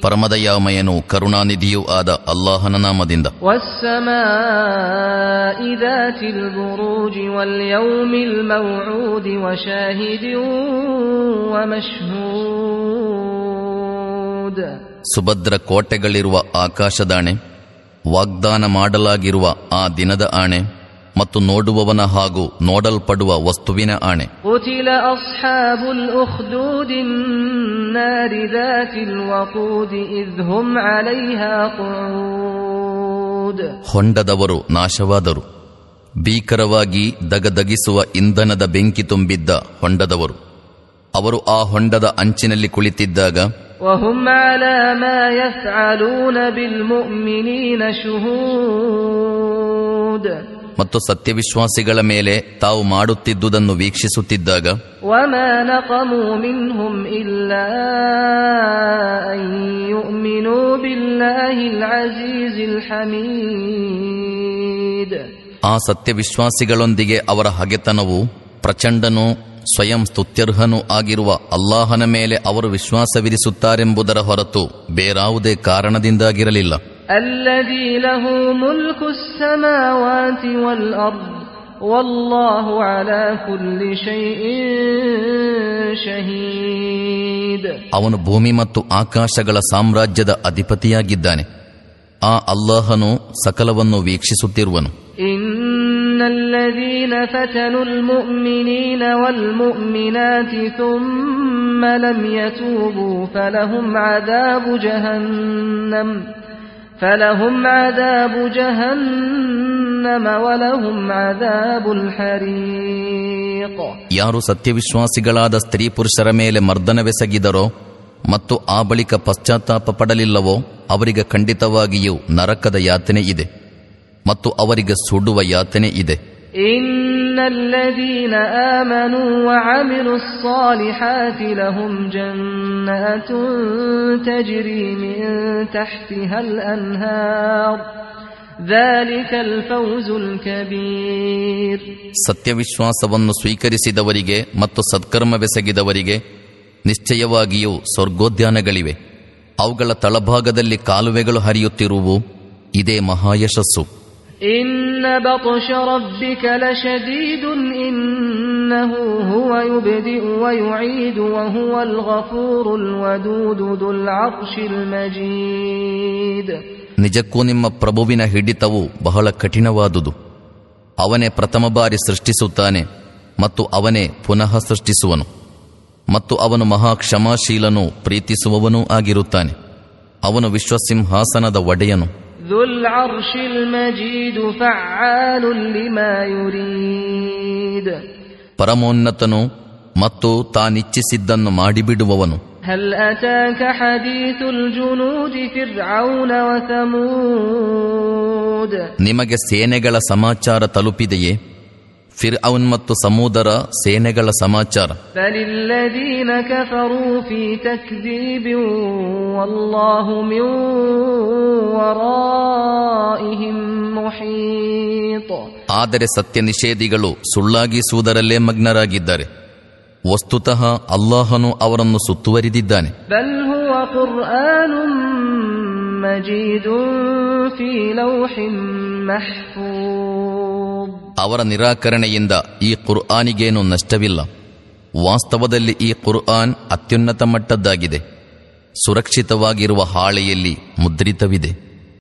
ಪರಮದಯಾಮಯನು ಕರುಣಾನಿಧಿಯೂ ಆದ ಅಲ್ಲಾಹನ ನಾಮದಿಂದ. ಸುಭದ್ರ ಕೋಟೆಗಳಿರುವ ಆಕಾಶದಾಣೆ ವಾಗ್ದಾನ ಮಾಡಲಾಗಿರುವ ಆ ದಿನದ ಆಣೆ ಮತ್ತು ನೋಡುವವನ ಹಾಗೂ ನೋಡಲ್ಪಡುವ ವಸ್ತುವಿನ ಆಣೆ قتل أصحاب الأخدود النار ذات الوقود إذ هم عليها قعود ಹೊಂಡದವರು ನಾಶವಾದರು ಭೀಕರವಾಗಿ ದಗದಗಿಸುವ ಇಂಧನದ ಬೆಂಕಿ ತುಂಬಿದ್ದ ಹೊಂಡದವರು ಅವರು ಆ ಹೊಂಡದ ಅಂಚಿನಲ್ಲಿ ಕುಳಿತಿದ್ದಾಗ وهم على ما يفعلون بالمؤمنين شهود ಮತ್ತು ಸತ್ಯವಿಶ್ವಾಸಿಗಳ ಮೇಲೆ ತಾವು ಮಾಡುತ್ತಿದ್ದುದನ್ನು ವೀಕ್ಷಿಸುತ್ತಿದ್ದಾಗ ಆ ಸತ್ಯವಿಶ್ವಾಸಿಗಳೊಂದಿಗೆ ಅವರ ಹಗೆತನವು ಪ್ರಚಂಡನೂ ಸ್ವಯಂ ಸ್ತುತ್ಯರ್ಹನೂ ಆಗಿರುವ ಅಲ್ಲಾಹನ ಮೇಲೆ ಅವರು ವಿಶ್ವಾಸವಿರಿಸುತ್ತಾರೆಂಬುದರ ಹೊರತು ಬೇರಾವುದೇ ಕಾರಣದಿಂದಾಗಿರಲಿಲ್ಲ. الذي له ملك السماوات والأرض والله على كل شيء شهيد ಅವನು ಭೂಮಿ ಮತ್ತು ಆಕಾಶಗಳ ಸಾಮ್ರಾಜ್ಯದ ಅಧಿಪತಿಯಾಗಿದ್ದಾನೆ ಆ ಅಲ್ಲಾಹನು ಸಕಲವನ್ನು ವೀಕ್ಷಿಸುತ್ತಿರುವನು إن الذين فتنوا المؤمنين والمؤمنات ثم لم يتوبوا فلهم عذاب جهنم فلهم عذاب جهنم ولهم عذاب الحريق ಯಾರು ಸತ್ಯವಿಶ್ವಾಸಿಗಳಾದ ಸ್ತ್ರೀ ಪುರುಷರ ಮೇಲೆ ಮರ್ದನವೆಸಗಿದರೋ ಮತ್ತು ಆ ಬಳಿಕ ಪಶ್ಚಾತ್ತಾಪ ಪಡಲಿಲ್ಲವೋ ಅವರಿಗೆ ಖಂಡಿತವಾಗಿಯೂ ನರಕದ ಯಾತನೆ ಇದೆ ಮತ್ತು ಅವರಿಗೆ ಸುಡುವ ಯಾತನೆ ಇದೆ إن الذين آمنوا وعملوا الصالحات لهم جنات تجري من تحتها الأنهار ذلك الفوز الكبير ಸತ್ಯವಿಶ್ವಾಸವನ್ನು ಸ್ವೀಕರಿಸಿದವರಿಗೆ ಮತ್ತು ಸತ್ಕರ್ಮವೆಸಗಿದವರಿಗೆ ನಿಶ್ಚಯವಾಗಿಯೂ ಸ್ವರ್ಗೋದ್ಯಾನಗಳಿವೆ ಅವುಗಳ ತಳಭಾಗದಲ್ಲಿ ಕಾಲುವೆಗಳು ಹರಿಯುತ್ತಿರುವು ಇದೇ ಮಹಾಯಶಸ್ಸು إن بطش ربك لشديد إنه هو يبدئ ويعيد وهو الغفور الودود ذو العرش المجيد ನಿಜಕ್ಕೂ ನಿಮ್ಮ ಪ್ರಭುವಿನ ಹಿಡಿತವು ಬಹಳ ಕಠಿಣವಾದುದು ಅವನೇ ಪ್ರಥಮ ಬಾರಿ ಸೃಷ್ಟಿಸುತ್ತಾನೆ ಮತ್ತು ಅವನೇ ಪುನಃ ಸೃಷ್ಟಿಸುವನು ಮತ್ತು ಅವನು ಮಹಾ ಕ್ಷಮಾಶೀಲನೂ ಪ್ರೀತಿಸುವವನೂ ಆಗಿರುತ್ತಾನೆ ಅವನು ವಿಶ್ವಸಿಂಹಾಸನದ ಒಡೆಯನು ذو العرش المجيد فعال لما يريد ಪರಮೋನ್ನತನು ಮತ್ತು ತಾನಿಚ್ಛಿಸಿದ್ದನ್ನು ಮಾಡಿಬಿಡುವವನು هل أتاك حديث الجنود فرعون وثمود ನಿಮಗೆ ಸೇನೆಗಳ ಸಮಾಚಾರ ತಲುಪಿದೆಯೇ ಫಿರ್ ಅವನ್ ಮತ್ತು ಸಮೂದರ ಸೇನೆಗಳ ಸಮಾಚಾರ ಆದರೆ ಸತ್ಯ ನಿಷೇಧಿಗಳು ಸುಳ್ಳಾಗಿಸುವುದರಲ್ಲೇ ಮಗ್ನರಾಗಿದ್ದಾರೆ. ವಸ್ತುತಃ ಅಲ್ಲಾಹನು ಅವರನ್ನು ಸುತ್ತುವರಿದಿದ್ದಾನೆ. ಅವರ ನಿರಾಕರಣೆಯಿಂದ ಈ ಕುರ್ಆನಿಗೇನು ನಷ್ಟವಿಲ್ಲ. ವಾಸ್ತವದಲ್ಲಿ ಈ ಕುರ್ಆನ್ ಅತ್ಯುನ್ನತ ಮಟ್ಟದ್ದಾಗಿದೆ. ಸುರಕ್ಷಿತವಾಗಿರುವ ಹಾಳೆಯಲ್ಲಿ ಮುದ್ರಿತವಿದೆ.